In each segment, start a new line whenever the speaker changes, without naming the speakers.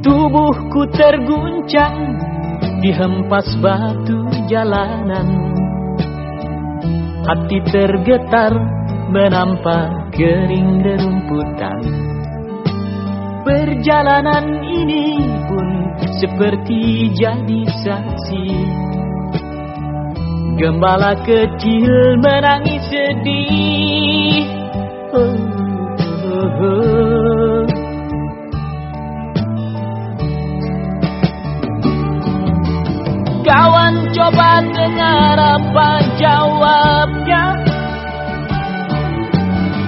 Tubuhku terguncang dihempas batu jalanan. Hati tergetar menampak kering rerumputan Perjalanan ini pun seperti jadi saksi Gembala kecil menangis sedih. Kawan coba dengar apa jawabnya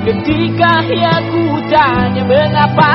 Ketika aku tanya mengapa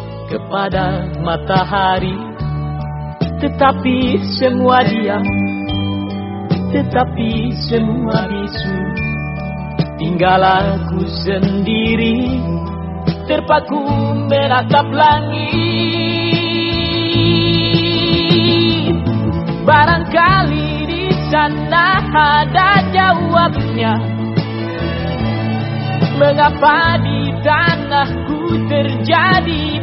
Kepada matahari. Tetapi semua diam Tetapi semua bisu. Tinggal aku sendiri Terpaku menatap langit. Barangkali di sana ada jawabnya. Mengapa di tanahku terjadi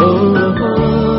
oh. oh, oh.